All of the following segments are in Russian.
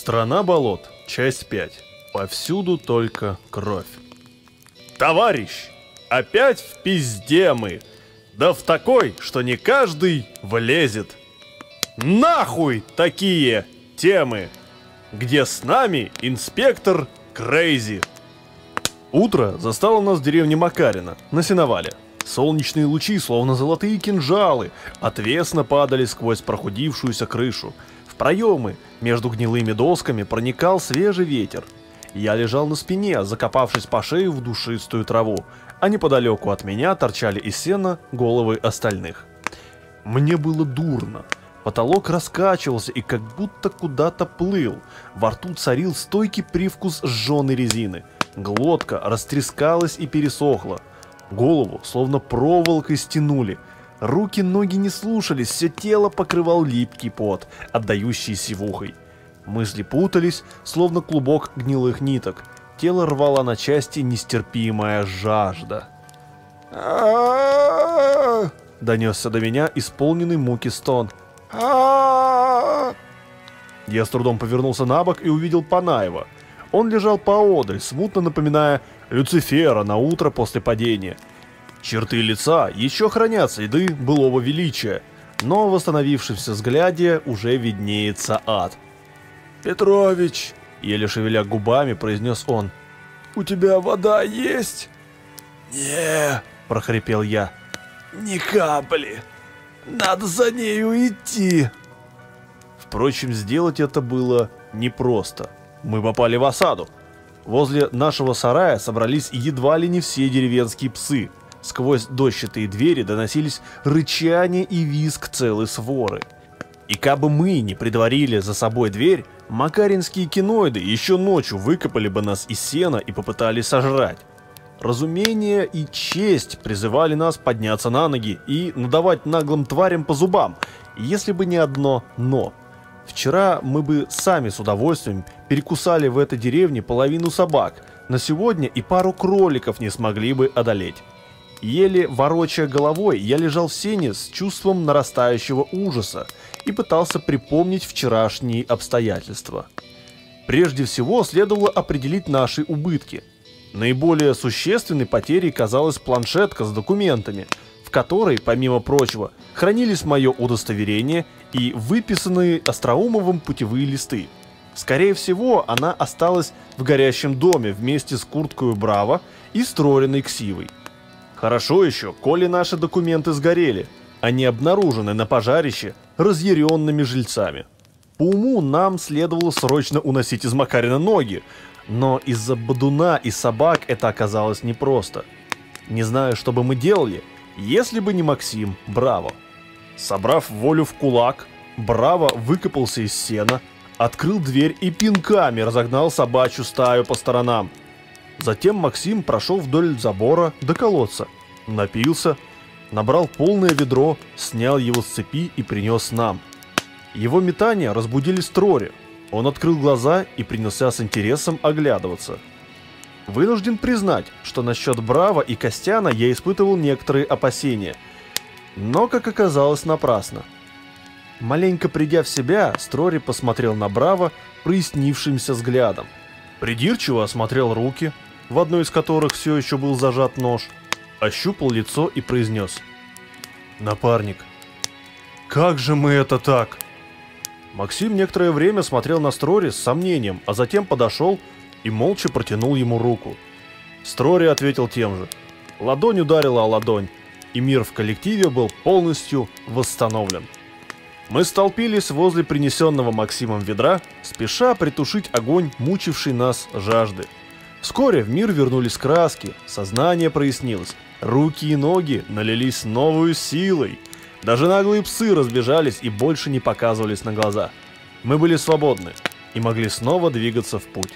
Страна болот, часть 5. Повсюду только кровь. Товарищ, опять в пизде мы. Да в такой, что не каждый влезет. Нахуй такие темы, где с нами инспектор Крейзи. Утро застало нас в деревне Макарина, на сеновале. Солнечные лучи, словно золотые кинжалы, отвесно падали сквозь прохудившуюся крышу. В проемы между гнилыми досками проникал свежий ветер. Я лежал на спине, закопавшись по шею в душистую траву, а неподалеку от меня торчали из сена головы остальных. Мне было дурно. Потолок раскачивался и как будто куда-то плыл. Во рту царил стойкий привкус сжженной резины. Глотка растрескалась и пересохла. Голову словно проволокой стянули. Руки-ноги не слушались, все тело покрывал липкий пот, отдающий сивухой. Мысли путались, словно клубок гнилых ниток. Тело рвало на части нестерпимая жажда. Донесся до меня исполненный муки стон. Я с трудом повернулся на бок и увидел Панаева. Он лежал поодаль, смутно напоминая Люцифера на утро после падения. Черты лица еще хранят следы былого величия, но в восстановившемся взгляде уже виднеется ад. «Петрович!» — еле шевеля губами произнес он. «У тебя вода есть?» «Не!» — прохрипел я. «Ни капли! Надо за нею идти!» Впрочем, сделать это было непросто. Мы попали в осаду. Возле нашего сарая собрались едва ли не все деревенские псы. Сквозь дощатые двери доносились рычание и визг целой своры. И кабы мы не предварили за собой дверь, макаринские киноиды еще ночью выкопали бы нас из сена и попытались сожрать. Разумение и честь призывали нас подняться на ноги и надавать наглым тварям по зубам, если бы не одно «но». Вчера мы бы сами с удовольствием перекусали в этой деревне половину собак, но сегодня и пару кроликов не смогли бы одолеть. Еле ворочая головой, я лежал в сене с чувством нарастающего ужаса и пытался припомнить вчерашние обстоятельства. Прежде всего следовало определить наши убытки. Наиболее существенной потерей казалась планшетка с документами, в которой, помимо прочего, хранились мое удостоверение и выписанные Остроумовым путевые листы. Скорее всего, она осталась в горящем доме вместе с курткой Браво и строленной ксивой. Хорошо еще, коли наши документы сгорели, они обнаружены на пожарище разъяренными жильцами. По уму нам следовало срочно уносить из Макарина ноги, но из-за бодуна и собак это оказалось непросто. Не знаю, что бы мы делали, если бы не Максим Браво. Собрав волю в кулак, Браво выкопался из сена, открыл дверь и пинками разогнал собачью стаю по сторонам. Затем Максим прошел вдоль забора до колодца, напился, набрал полное ведро, снял его с цепи и принес нам. Его метания разбудили Строри. Он открыл глаза и принялся с интересом оглядываться. Вынужден признать, что насчет Браво и Костяна я испытывал некоторые опасения. Но, как оказалось, напрасно. Маленько придя в себя, Строри посмотрел на Браво прояснившимся взглядом. Придирчиво осмотрел руки, в одной из которых все еще был зажат нож, ощупал лицо и произнес. «Напарник, как же мы это так?» Максим некоторое время смотрел на Строри с сомнением, а затем подошел и молча протянул ему руку. Строри ответил тем же. Ладонь ударила о ладонь, и мир в коллективе был полностью восстановлен. Мы столпились возле принесенного Максимом ведра, спеша притушить огонь, мучивший нас жажды. Вскоре в мир вернулись краски, сознание прояснилось, руки и ноги налились новой силой. Даже наглые псы разбежались и больше не показывались на глаза. Мы были свободны и могли снова двигаться в путь.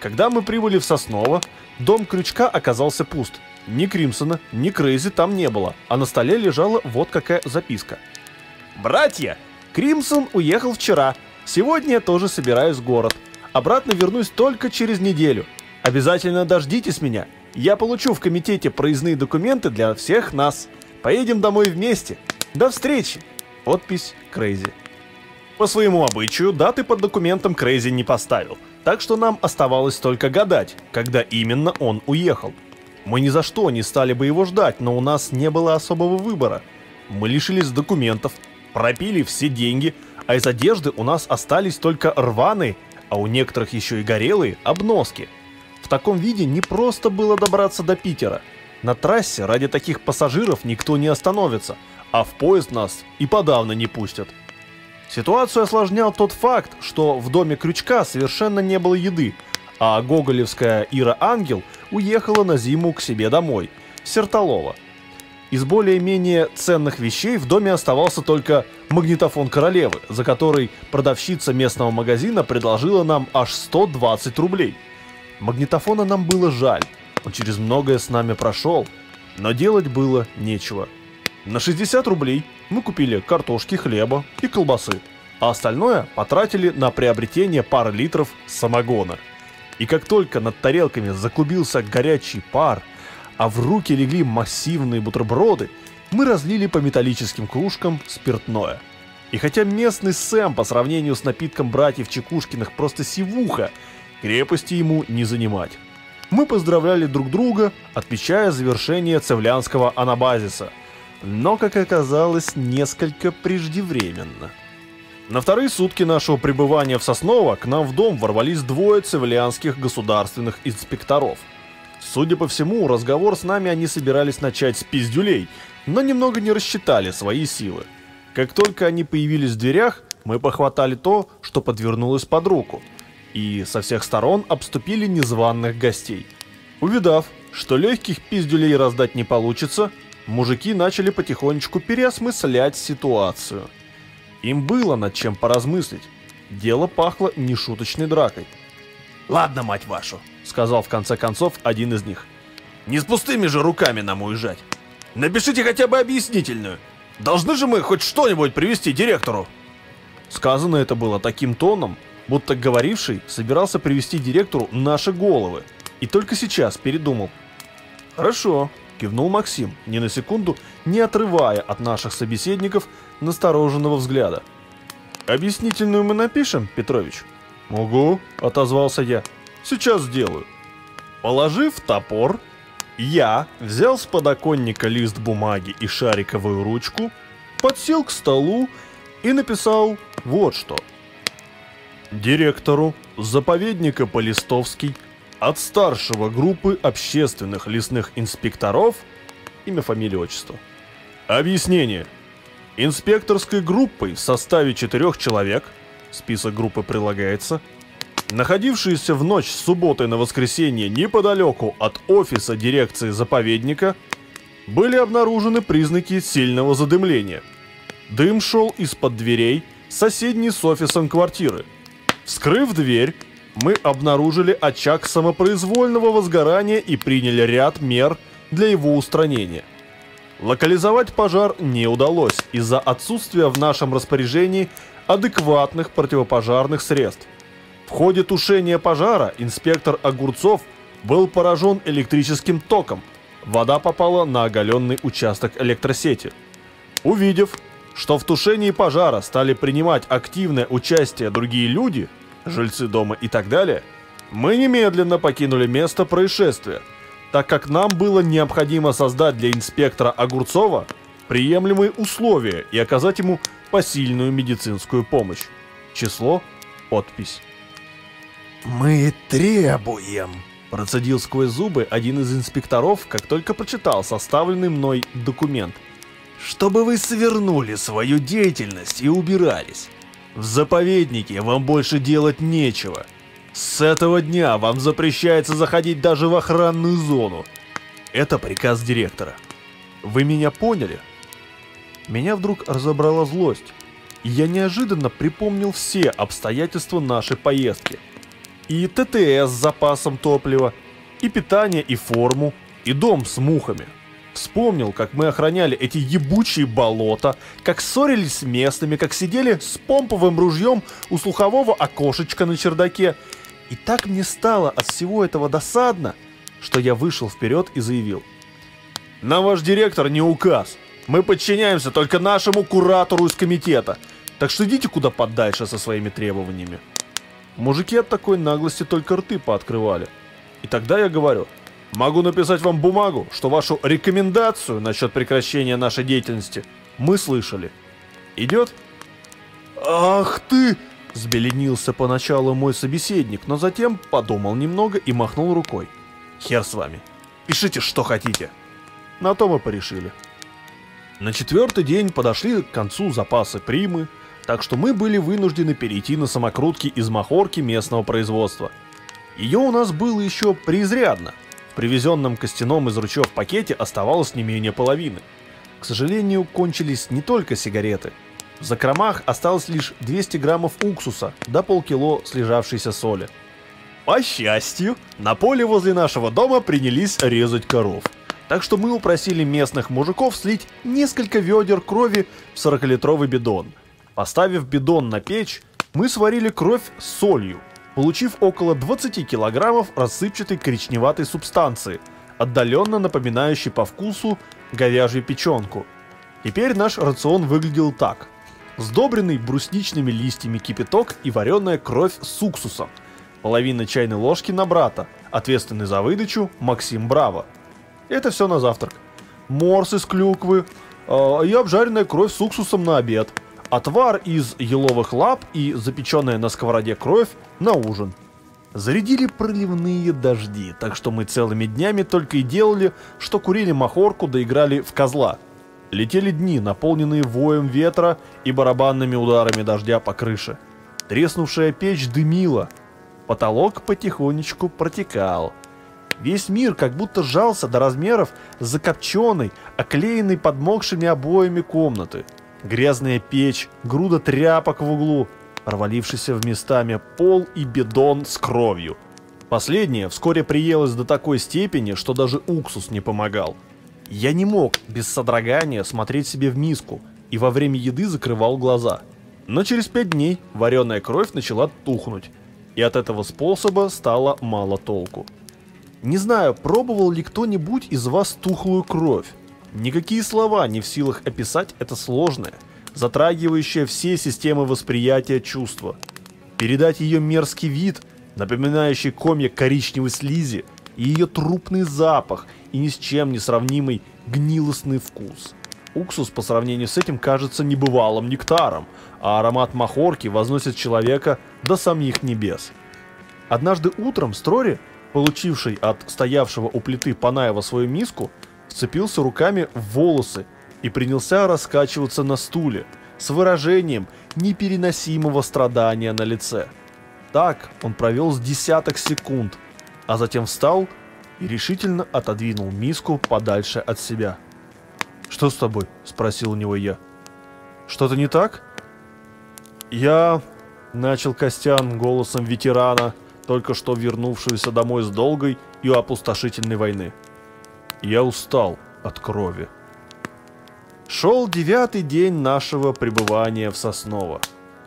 Когда мы прибыли в Сосново, дом Крючка оказался пуст. Ни Кримсона, ни Крейзи там не было, а на столе лежала вот какая записка. «Братья, Кримсон уехал вчера. Сегодня я тоже собираюсь в город. Обратно вернусь только через неделю. Обязательно дождитесь меня. Я получу в комитете проездные документы для всех нас. Поедем домой вместе. До встречи. Подпись Крейзи. По своему обычаю, даты под документом Крейзи не поставил, так что нам оставалось только гадать, когда именно он уехал. Мы ни за что не стали бы его ждать, но у нас не было особого выбора. Мы лишились документов, пропили все деньги, а из одежды у нас остались только рваные, а у некоторых еще и горелые, обноски. В таком виде не просто было добраться до Питера. На трассе ради таких пассажиров никто не остановится, а в поезд нас и подавно не пустят. Ситуацию осложнял тот факт, что в доме Крючка совершенно не было еды, а гоголевская Ира Ангел уехала на зиму к себе домой, в Сертолово. Из более-менее ценных вещей в доме оставался только магнитофон королевы, за который продавщица местного магазина предложила нам аж 120 рублей. Магнитофона нам было жаль, он через многое с нами прошел, но делать было нечего. На 60 рублей мы купили картошки, хлеба и колбасы, а остальное потратили на приобретение пары литров самогона. И как только над тарелками заклубился горячий пар – а в руки легли массивные бутерброды, мы разлили по металлическим кружкам спиртное. И хотя местный Сэм по сравнению с напитком братьев Чекушкиных просто сивуха, крепости ему не занимать. Мы поздравляли друг друга, отмечая завершение цевлянского анабазиса, но, как оказалось, несколько преждевременно. На вторые сутки нашего пребывания в Сосново к нам в дом ворвались двое цивлянских государственных инспекторов – Судя по всему, разговор с нами они собирались начать с пиздюлей, но немного не рассчитали свои силы. Как только они появились в дверях, мы похватали то, что подвернулось под руку, и со всех сторон обступили незваных гостей. Увидав, что легких пиздюлей раздать не получится, мужики начали потихонечку переосмыслять ситуацию. Им было над чем поразмыслить. Дело пахло нешуточной дракой. «Ладно, мать вашу», — сказал в конце концов один из них. «Не с пустыми же руками нам уезжать. Напишите хотя бы объяснительную. Должны же мы хоть что-нибудь привести директору». Сказано это было таким тоном, будто говоривший собирался привести директору наши головы. И только сейчас передумал. «Хорошо», — кивнул Максим, ни на секунду не отрывая от наших собеседников настороженного взгляда. «Объяснительную мы напишем, Петрович?» «Угу», — отозвался я. Сейчас сделаю. Положив топор, я взял с подоконника лист бумаги и шариковую ручку, подсел к столу и написал вот что. Директору заповедника Полистовский от старшего группы общественных лесных инспекторов имя, фамилия, отчество. Объяснение. Инспекторской группой в составе четырех человек, список группы прилагается, находившиеся в ночь с субботы на воскресенье неподалеку от офиса дирекции заповедника, были обнаружены признаки сильного задымления. Дым шел из-под дверей, соседней с офисом квартиры. Вскрыв дверь, мы обнаружили очаг самопроизвольного возгорания и приняли ряд мер для его устранения. Локализовать пожар не удалось из-за отсутствия в нашем распоряжении адекватных противопожарных средств. В ходе тушения пожара инспектор Огурцов был поражен электрическим током. Вода попала на оголенный участок электросети. Увидев, что в тушении пожара стали принимать активное участие другие люди, жильцы дома и так далее, мы немедленно покинули место происшествия, так как нам было необходимо создать для инспектора Огурцова приемлемые условия и оказать ему посильную медицинскую помощь. Число, подпись. «Мы требуем», – процедил сквозь зубы один из инспекторов, как только прочитал составленный мной документ. «Чтобы вы свернули свою деятельность и убирались. В заповеднике вам больше делать нечего. С этого дня вам запрещается заходить даже в охранную зону. Это приказ директора. Вы меня поняли?» Меня вдруг разобрала злость, и я неожиданно припомнил все обстоятельства нашей поездки – и ТТС с запасом топлива, и питание, и форму, и дом с мухами. Вспомнил, как мы охраняли эти ебучие болота, как ссорились с местными, как сидели с помповым ружьем у слухового окошечка на чердаке. И так мне стало от всего этого досадно, что я вышел вперед и заявил. «На ваш директор не указ. Мы подчиняемся только нашему куратору из комитета. Так что идите куда подальше со своими требованиями. Мужики от такой наглости только рты пооткрывали. И тогда я говорю, могу написать вам бумагу, что вашу рекомендацию насчет прекращения нашей деятельности мы слышали. Идет? Ах ты! Сбеленился поначалу мой собеседник, но затем подумал немного и махнул рукой. Хер с вами. Пишите, что хотите. На то мы порешили. На четвертый день подошли к концу запасы примы, так что мы были вынуждены перейти на самокрутки из махорки местного производства. Ее у нас было еще преизрядно. В привезенном костяном из ручьев пакете оставалось не менее половины. К сожалению, кончились не только сигареты. В закромах осталось лишь 200 граммов уксуса до полкило слежавшейся соли. По счастью, на поле возле нашего дома принялись резать коров. Так что мы упросили местных мужиков слить несколько ведер крови в 40-литровый бидон – Поставив бидон на печь, мы сварили кровь с солью, получив около 20 килограммов рассыпчатой коричневатой субстанции, отдаленно напоминающей по вкусу говяжью печенку. Теперь наш рацион выглядел так. Сдобренный брусничными листьями кипяток и вареная кровь с уксусом. Половина чайной ложки на брата, ответственный за выдачу Максим Браво. Это все на завтрак. Морс из клюквы э, и обжаренная кровь с уксусом на обед – отвар из еловых лап и запеченная на сковороде кровь на ужин. Зарядили проливные дожди, так что мы целыми днями только и делали, что курили махорку да играли в козла. Летели дни, наполненные воем ветра и барабанными ударами дождя по крыше. Треснувшая печь дымила. Потолок потихонечку протекал. Весь мир как будто сжался до размеров закопченной, оклеенной подмокшими обоями комнаты. Грязная печь, груда тряпок в углу, провалившийся в местами пол и бидон с кровью. Последнее вскоре приелось до такой степени, что даже уксус не помогал. Я не мог без содрогания смотреть себе в миску и во время еды закрывал глаза. Но через пять дней вареная кровь начала тухнуть, и от этого способа стало мало толку. Не знаю, пробовал ли кто-нибудь из вас тухлую кровь. Никакие слова не в силах описать это сложное, затрагивающее все системы восприятия чувства. Передать ее мерзкий вид, напоминающий комья коричневой слизи, и ее трупный запах, и ни с чем не сравнимый гнилостный вкус. Уксус по сравнению с этим кажется небывалым нектаром, а аромат махорки возносит человека до самих небес. Однажды утром Строри, получивший от стоявшего у плиты Панаева свою миску, вцепился руками в волосы и принялся раскачиваться на стуле с выражением непереносимого страдания на лице. Так он провел с десяток секунд, а затем встал и решительно отодвинул миску подальше от себя. «Что с тобой?» – спросил у него я. «Что-то не так?» «Я...» – начал Костян голосом ветерана, только что вернувшегося домой с долгой и опустошительной войны. Я устал от крови. Шел девятый день нашего пребывания в Сосново,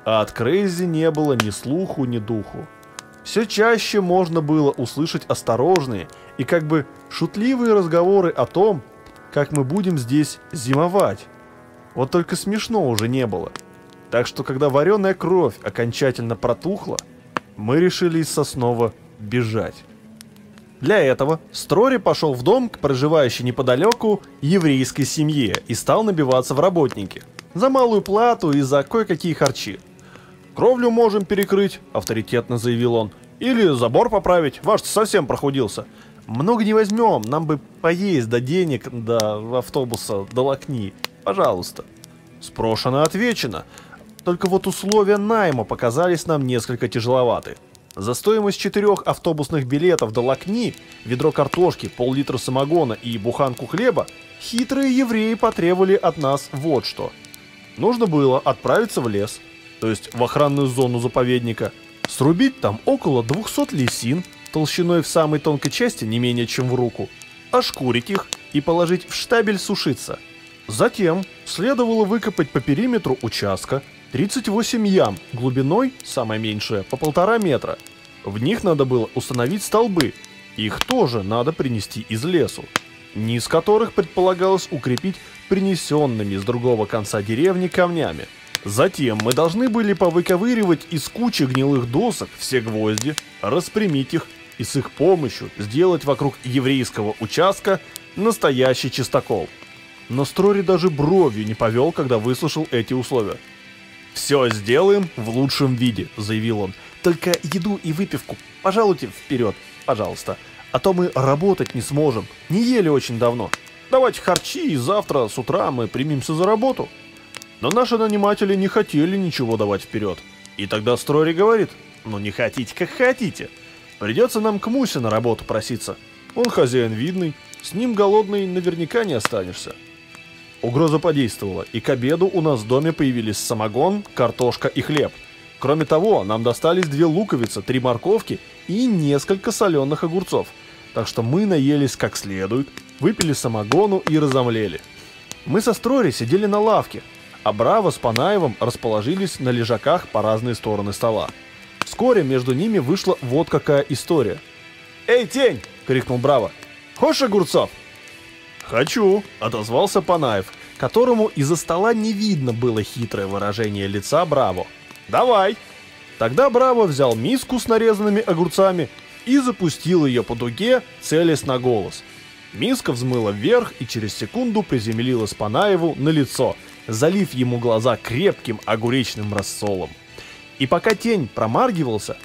а от Крейзи не было ни слуху, ни духу. Все чаще можно было услышать осторожные и как бы шутливые разговоры о том, как мы будем здесь зимовать. Вот только смешно уже не было. Так что, когда вареная кровь окончательно протухла, мы решили из Соснова бежать. Для этого Строри пошел в дом к проживающей неподалеку еврейской семье и стал набиваться в работники. За малую плату и за кое-какие харчи. «Кровлю можем перекрыть», — авторитетно заявил он. «Или забор поправить, ваш совсем прохудился. Много не возьмем, нам бы поесть до денег, до автобуса, до лакни. Пожалуйста». Спрошено отвечено. Только вот условия найма показались нам несколько тяжеловаты. За стоимость четырех автобусных билетов до Лакни, ведро картошки, пол-литра самогона и буханку хлеба, хитрые евреи потребовали от нас вот что. Нужно было отправиться в лес, то есть в охранную зону заповедника, срубить там около 200 лисин, толщиной в самой тонкой части не менее чем в руку, ошкурить их и положить в штабель сушиться. Затем следовало выкопать по периметру участка 38 ям, глубиной, самая меньшая, по полтора метра. В них надо было установить столбы, их тоже надо принести из лесу, низ которых предполагалось укрепить принесенными с другого конца деревни камнями. Затем мы должны были повыковыривать из кучи гнилых досок все гвозди, распрямить их и с их помощью сделать вокруг еврейского участка настоящий чистокол. Но Строри даже бровью не повел, когда выслушал эти условия. «Все сделаем в лучшем виде», — заявил он. «Только еду и выпивку, пожалуйте, вперед, пожалуйста. А то мы работать не сможем, не ели очень давно. Давайте харчи, и завтра с утра мы примемся за работу». Но наши наниматели не хотели ничего давать вперед. И тогда Строри говорит, ну не хотите, как хотите. Придется нам к Мусе на работу проситься. Он хозяин видный, с ним голодный наверняка не останешься. Угроза подействовала, и к обеду у нас в доме появились самогон, картошка и хлеб. Кроме того, нам достались две луковицы, три морковки и несколько соленых огурцов. Так что мы наелись как следует, выпили самогону и разомлели. Мы со Строри сидели на лавке, а Браво с Панаевым расположились на лежаках по разные стороны стола. Вскоре между ними вышла вот какая история. «Эй, тень!» — крикнул Браво. «Хочешь огурцов?» «Хочу», — отозвался Панаев, которому из-за стола не видно было хитрое выражение лица Браво. «Давай!» Тогда Браво взял миску с нарезанными огурцами и запустил ее по дуге, целясь на голос. Миска взмыла вверх и через секунду приземлилась Панаеву на лицо, залив ему глаза крепким огуречным рассолом. И пока тень промаргивался,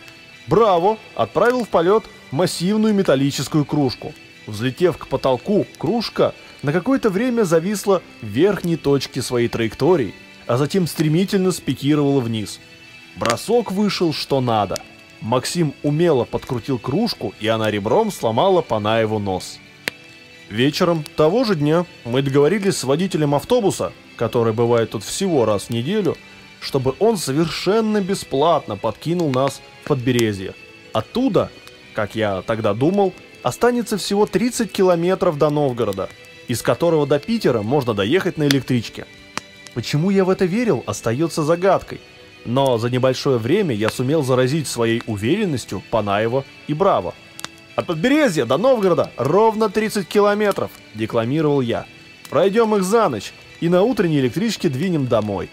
Браво отправил в полет массивную металлическую кружку — Взлетев к потолку, кружка на какое-то время зависла в верхней точке своей траектории, а затем стремительно спикировала вниз. Бросок вышел что надо. Максим умело подкрутил кружку, и она ребром сломала Панаеву нос. Вечером того же дня мы договорились с водителем автобуса, который бывает тут всего раз в неделю, чтобы он совершенно бесплатно подкинул нас в подберезье. Оттуда, как я тогда думал, останется всего 30 километров до Новгорода, из которого до Питера можно доехать на электричке. Почему я в это верил, остается загадкой. Но за небольшое время я сумел заразить своей уверенностью Панаева и Браво. «От подберезья до Новгорода ровно 30 километров», – декламировал я. «Пройдем их за ночь и на утренней электричке двинем домой».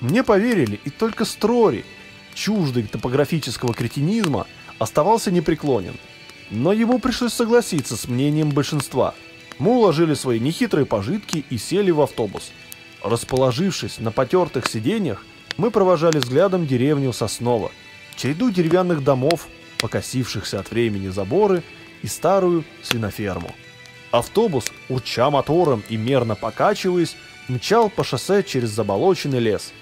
Мне поверили, и только Строри, чуждый топографического кретинизма, оставался непреклонен – но ему пришлось согласиться с мнением большинства. Мы уложили свои нехитрые пожитки и сели в автобус. Расположившись на потертых сиденьях, мы провожали взглядом деревню Соснова, череду деревянных домов, покосившихся от времени заборы и старую свиноферму. Автобус, урча мотором и мерно покачиваясь, мчал по шоссе через заболоченный лес.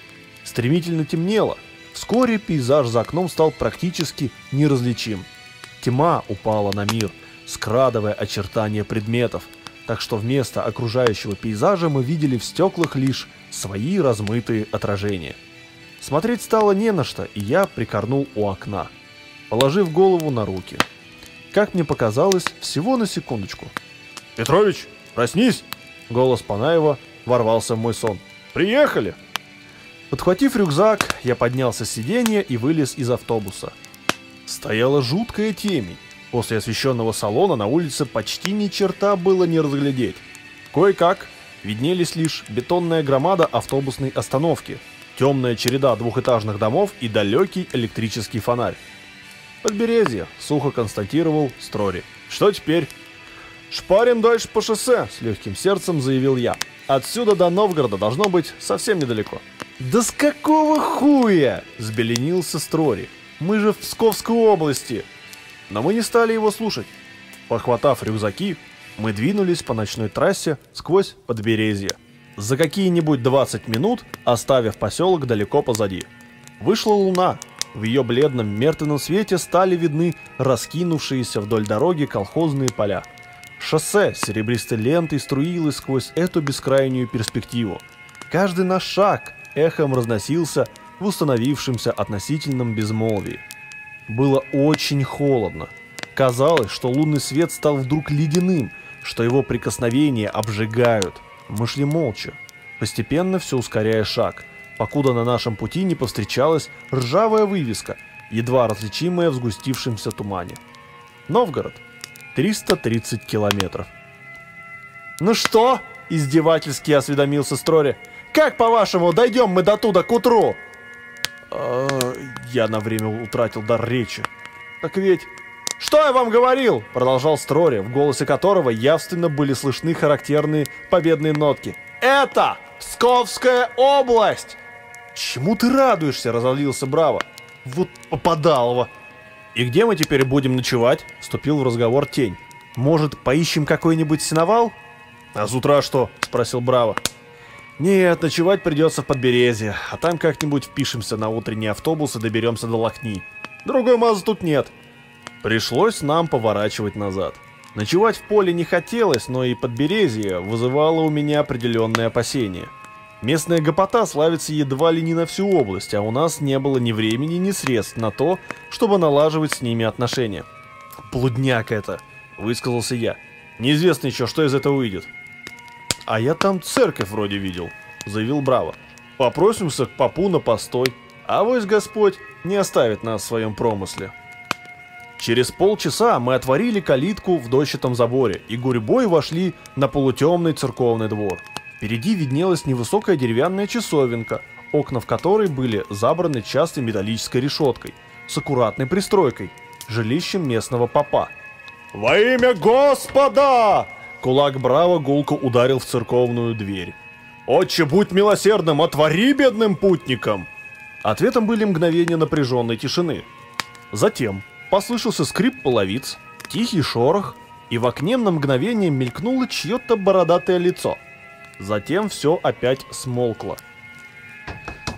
Стремительно темнело. Вскоре пейзаж за окном стал практически неразличим – Тьма упала на мир, скрадывая очертания предметов, так что вместо окружающего пейзажа мы видели в стеклах лишь свои размытые отражения. Смотреть стало не на что, и я прикорнул у окна, положив голову на руки. Как мне показалось, всего на секундочку. «Петрович, проснись!» Голос Панаева ворвался в мой сон. «Приехали!» Подхватив рюкзак, я поднялся с сиденья и вылез из автобуса – Стояла жуткая темень. После освещенного салона на улице почти ни черта было не разглядеть. Кое-как виднелись лишь бетонная громада автобусной остановки, темная череда двухэтажных домов и далекий электрический фонарь. «Подберезье», — сухо констатировал Строри. «Что теперь?» «Шпарим дальше по шоссе», — с легким сердцем заявил я. «Отсюда до Новгорода должно быть совсем недалеко». «Да с какого хуя?» — взбеленился Строри. Мы же в Псковской области. Но мы не стали его слушать. Похватав рюкзаки, мы двинулись по ночной трассе сквозь подберезье. За какие-нибудь 20 минут, оставив поселок далеко позади. Вышла луна. В ее бледном мертвенном свете стали видны раскинувшиеся вдоль дороги колхозные поля. Шоссе серебристой лентой струилось сквозь эту бескрайнюю перспективу. Каждый наш шаг эхом разносился в установившемся относительном безмолвии. Было очень холодно. Казалось, что лунный свет стал вдруг ледяным, что его прикосновения обжигают. Мы шли молча, постепенно все ускоряя шаг, покуда на нашем пути не повстречалась ржавая вывеска, едва различимая в сгустившемся тумане. Новгород. 330 километров. «Ну что?» – издевательски осведомился Строри. Как, по-вашему, дойдем мы до туда к утру? А, я на время утратил дар речи. Так ведь... «Что я вам говорил?» — продолжал Строри, в голосе которого явственно были слышны характерные победные нотки. «Это Псковская область!» «Чему ты радуешься?» — разозлился Браво. «Вот попадалово!» «И где мы теперь будем ночевать?» — вступил в разговор Тень. «Может, поищем какой-нибудь сеновал?» «А с утра что?» — спросил Браво. «Нет, ночевать придется в Подберезье, а там как-нибудь впишемся на утренний автобус и доберемся до Лохни. Другой мазы тут нет». Пришлось нам поворачивать назад. Ночевать в поле не хотелось, но и Подберезье вызывало у меня определенные опасения. Местная гопота славится едва ли не на всю область, а у нас не было ни времени, ни средств на то, чтобы налаживать с ними отношения. «Блудняк это», — высказался я. «Неизвестно еще, что из этого выйдет». «А я там церковь вроде видел», — заявил Браво. «Попросимся к попу на постой, а вось Господь не оставит нас в своем промысле». Через полчаса мы отворили калитку в дощатом заборе и гурьбой вошли на полутемный церковный двор. Впереди виднелась невысокая деревянная часовенка, окна в которой были забраны частой металлической решеткой с аккуратной пристройкой, жилищем местного попа. «Во имя Господа!» Кулак Браво гулко ударил в церковную дверь. «Отче, будь милосердным, отвори бедным путникам!» Ответом были мгновения напряженной тишины. Затем послышался скрип половиц, тихий шорох, и в окне на мгновение мелькнуло чье-то бородатое лицо. Затем все опять смолкло.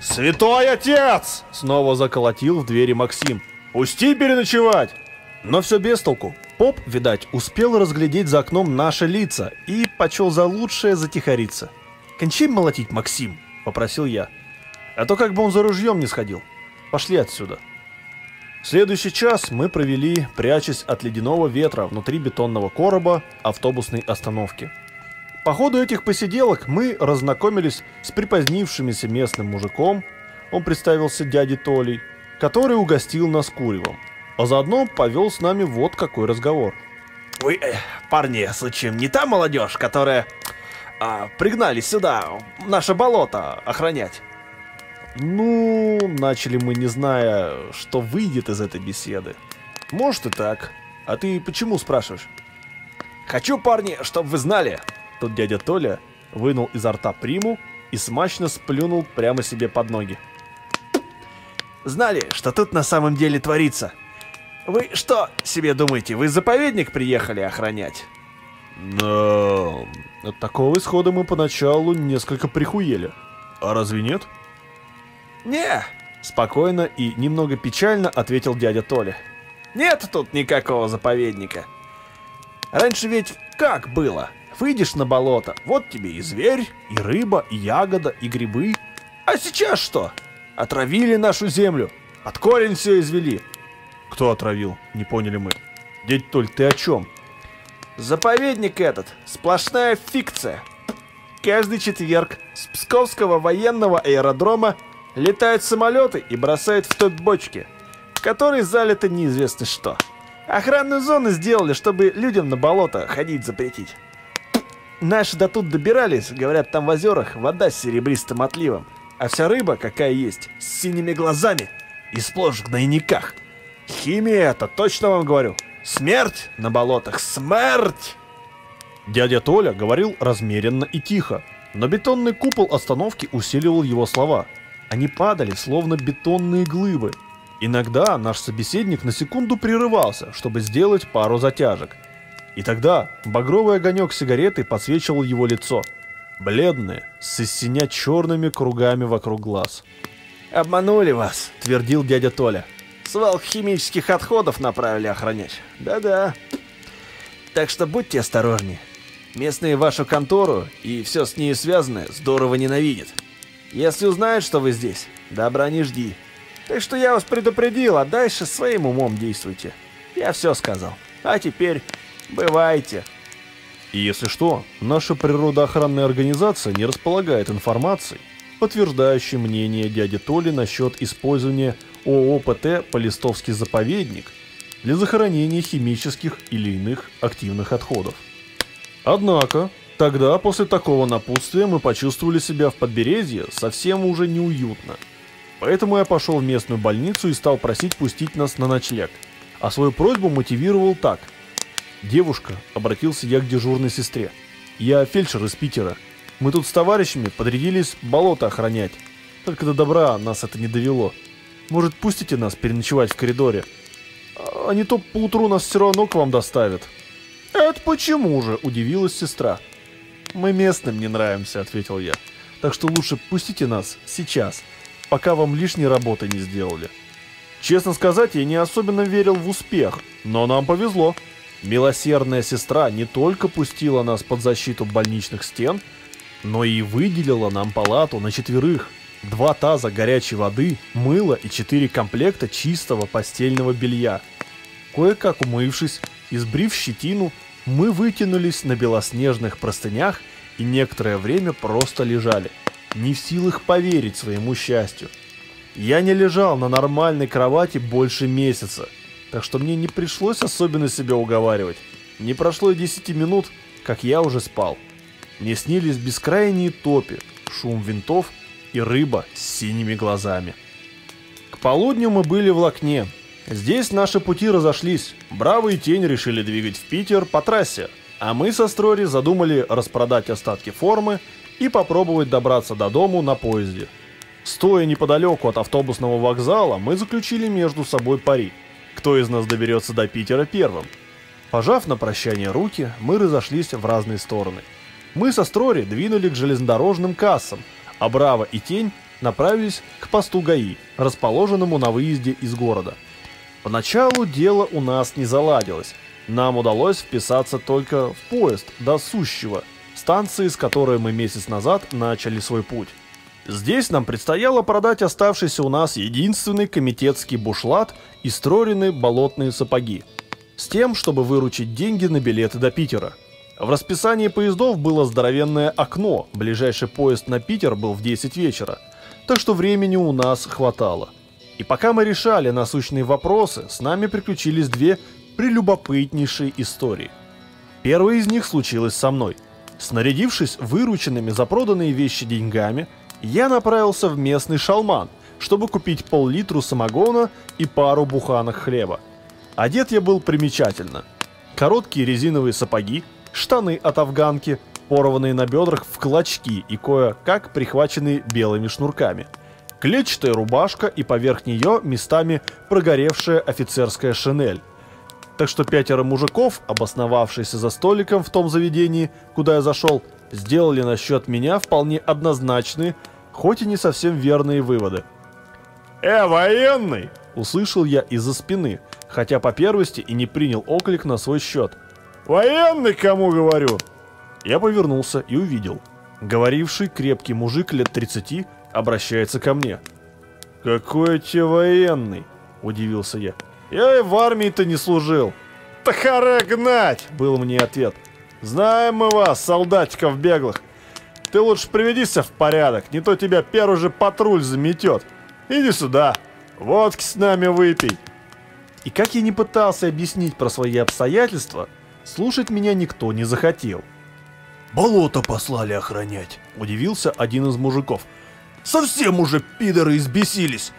«Святой отец!» — снова заколотил в двери Максим. «Пусти переночевать!» Но все без толку. Поп, видать, успел разглядеть за окном наши лица и почел за лучшее затихариться. «Кончай молотить, Максим!» — попросил я. «А то как бы он за ружьем не сходил. Пошли отсюда». Следующий час мы провели, прячась от ледяного ветра внутри бетонного короба автобусной остановки. По ходу этих посиделок мы разнакомились с припозднившимися местным мужиком, он представился дядей Толей, который угостил нас куревом а заодно повел с нами вот какой разговор. Вы, э, парни, случаем не та молодежь, которая э, пригнали сюда, наше болото, охранять? Ну, начали мы, не зная, что выйдет из этой беседы. Может и так. А ты почему спрашиваешь? Хочу, парни, чтобы вы знали. Тут дядя Толя вынул изо рта приму и смачно сплюнул прямо себе под ноги. Знали, что тут на самом деле творится. Вы что себе думаете, вы заповедник приехали охранять? Но от такого исхода мы поначалу несколько прихуели. А разве нет? Не, спокойно и немного печально ответил дядя Толя. Нет тут никакого заповедника. Раньше ведь как было? Выйдешь на болото, вот тебе и зверь, и рыба, и ягода, и грибы. А сейчас что? Отравили нашу землю, от корень все извели. Кто отравил? Не поняли мы. Дядь Толь, ты о чем? Заповедник этот, сплошная фикция. Каждый четверг с Псковского военного аэродрома летают самолеты и бросают в топ бочки, в которой залито неизвестно что. Охранную зону сделали, чтобы людям на болото ходить запретить. Наши до тут добирались, говорят, там в озерах вода с серебристым отливом, а вся рыба, какая есть, с синими глазами и сплошь в гнойниках. Химия это, точно вам говорю. Смерть на болотах, смерть! Дядя Толя говорил размеренно и тихо, но бетонный купол остановки усиливал его слова. Они падали, словно бетонные глыбы. Иногда наш собеседник на секунду прерывался, чтобы сделать пару затяжек. И тогда багровый огонек сигареты подсвечивал его лицо. Бледное, с истиня черными кругами вокруг глаз. «Обманули вас», — твердил дядя Толя. Свалку химических отходов направили охранять. Да-да. Так что будьте осторожнее. Местные вашу контору и все с ней связанное здорово ненавидят. Если узнают, что вы здесь, добра не жди. Так что я вас предупредил, а дальше своим умом действуйте. Я все сказал. А теперь бывайте. И если что, наша природоохранная организация не располагает информацией, подтверждающей мнение дяди Толи насчет использования ООПТ «Полистовский заповедник» для захоронения химических или иных активных отходов. Однако, Тогда, после такого напутствия, мы почувствовали себя в подберезье совсем уже неуютно. Поэтому я пошел в местную больницу и стал просить пустить нас на ночлег. А свою просьбу мотивировал так. «Девушка», — обратился я к дежурной сестре, — «я фельдшер из Питера. Мы тут с товарищами подрядились болото охранять. Только до добра нас это не довело. Может, пустите нас переночевать в коридоре? А не то поутру нас все равно к вам доставят». «Это почему же?» – удивилась сестра. «Мы местным не нравимся», — ответил я. «Так что лучше пустите нас сейчас, пока вам лишней работы не сделали». Честно сказать, я не особенно верил в успех, но нам повезло. Милосердная сестра не только пустила нас под защиту больничных стен, но и выделила нам палату на четверых. Два таза горячей воды, мыло и четыре комплекта чистого постельного белья. Кое-как умывшись, избрив щетину, мы вытянулись на белоснежных простынях и некоторое время просто лежали, не в силах поверить своему счастью. Я не лежал на нормальной кровати больше месяца, так что мне не пришлось особенно себя уговаривать. Не прошло и 10 минут, как я уже спал. Мне снились бескрайние топи, шум винтов и рыба с синими глазами. К полудню мы были в Лакне, Здесь наши пути разошлись. Бравый Тень решили двигать в Питер по трассе, а мы со Строри задумали распродать остатки формы и попробовать добраться до дому на поезде. Стоя неподалеку от автобусного вокзала, мы заключили между собой пари. Кто из нас доберется до Питера первым? Пожав на прощание руки, мы разошлись в разные стороны. Мы со Строри двинули к железнодорожным кассам, а Браво и Тень направились к посту ГАИ, расположенному на выезде из города – Поначалу дело у нас не заладилось. Нам удалось вписаться только в поезд до Сущего, станции, с которой мы месяц назад начали свой путь. Здесь нам предстояло продать оставшийся у нас единственный комитетский бушлат и строренные болотные сапоги. С тем, чтобы выручить деньги на билеты до Питера. В расписании поездов было здоровенное окно, ближайший поезд на Питер был в 10 вечера, так что времени у нас хватало. И пока мы решали насущные вопросы, с нами приключились две прелюбопытнейшие истории. Первая из них случилась со мной. Снарядившись вырученными за проданные вещи деньгами, я направился в местный шалман, чтобы купить пол-литру самогона и пару буханок хлеба. Одет я был примечательно. Короткие резиновые сапоги, штаны от афганки, порванные на бедрах в клочки и кое-как прихваченные белыми шнурками – клетчатая рубашка и поверх нее местами прогоревшая офицерская шинель. Так что пятеро мужиков, обосновавшиеся за столиком в том заведении, куда я зашел, сделали насчет меня вполне однозначные, хоть и не совсем верные выводы. «Э, военный!» – услышал я из-за спины, хотя по первости и не принял оклик на свой счет. «Военный, кому говорю?» Я повернулся и увидел. Говоривший крепкий мужик лет 30 обращается ко мне. «Какой тебе военный?» – удивился я. «Я и в армии-то не служил». «Да харе гнать!» – был мне ответ. «Знаем мы вас, солдатиков беглых. Ты лучше приведи себя в порядок, не то тебя первый же патруль заметет. Иди сюда, водки с нами выпей». И как я не пытался объяснить про свои обстоятельства, слушать меня никто не захотел. «Болото послали охранять», – удивился один из мужиков – Совсем уже пидоры избесились.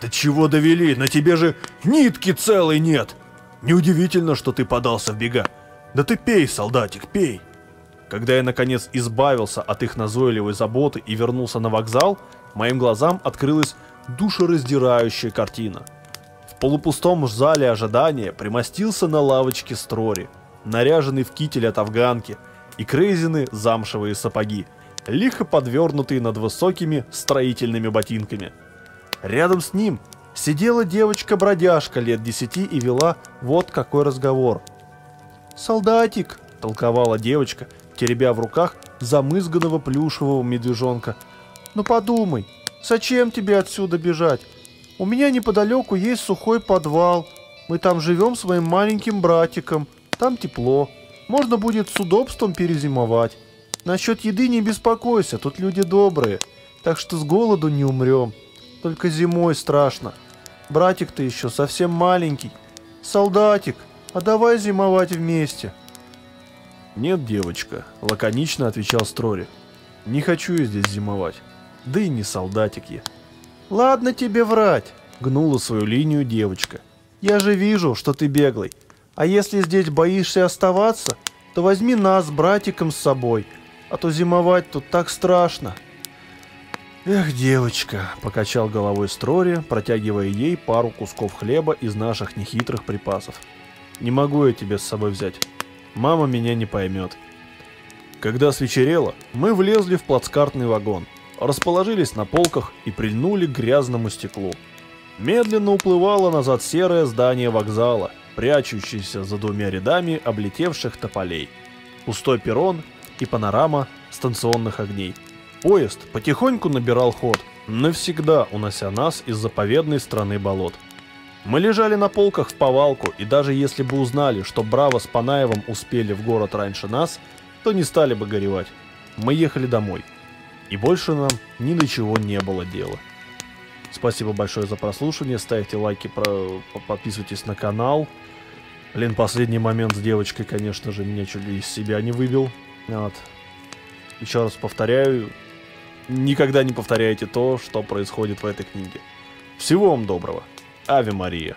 Да чего довели, на тебе же нитки целой нет. Неудивительно, что ты подался в бега. Да ты пей, солдатик, пей. Когда я наконец избавился от их назойливой заботы и вернулся на вокзал, моим глазам открылась душераздирающая картина. В полупустом зале ожидания примостился на лавочке Строри, наряженный в китель от афганки и крейзины замшевые сапоги – лихо подвернутый над высокими строительными ботинками. Рядом с ним сидела девочка-бродяжка лет десяти и вела вот какой разговор. «Солдатик!» – толковала девочка, теребя в руках замызганного плюшевого медвежонка. «Ну подумай, зачем тебе отсюда бежать? У меня неподалеку есть сухой подвал. Мы там живем с моим маленьким братиком. Там тепло. Можно будет с удобством перезимовать. Насчет еды не беспокойся, тут люди добрые, так что с голоду не умрем. Только зимой страшно. Братик-то еще совсем маленький. Солдатик, а давай зимовать вместе. «Нет, девочка», — лаконично отвечал Строри. «Не хочу я здесь зимовать. Да и не солдатик я». «Ладно тебе врать», — гнула свою линию девочка. «Я же вижу, что ты беглый. А если здесь боишься оставаться, то возьми нас братиком с собой, а то зимовать тут так страшно». «Эх, девочка», — покачал головой Строри, протягивая ей пару кусков хлеба из наших нехитрых припасов. «Не могу я тебе с собой взять. Мама меня не поймет». Когда свечерело, мы влезли в плацкартный вагон, расположились на полках и прильнули к грязному стеклу. Медленно уплывало назад серое здание вокзала, прячущееся за двумя рядами облетевших тополей. Пустой перрон и панорама станционных огней – Поезд потихоньку набирал ход, навсегда унося нас из заповедной страны болот. Мы лежали на полках в повалку, и даже если бы узнали, что Браво с Панаевым успели в город раньше нас, то не стали бы горевать. Мы ехали домой. И больше нам ни до чего не было дела. Спасибо большое за прослушивание, ставьте лайки, подписывайтесь на канал. Блин, последний момент с девочкой, конечно же, меня чуть ли из себя не выбил. Вот. Еще раз повторяю, никогда не повторяйте то, что происходит в этой книге. Всего вам доброго. Ави Мария.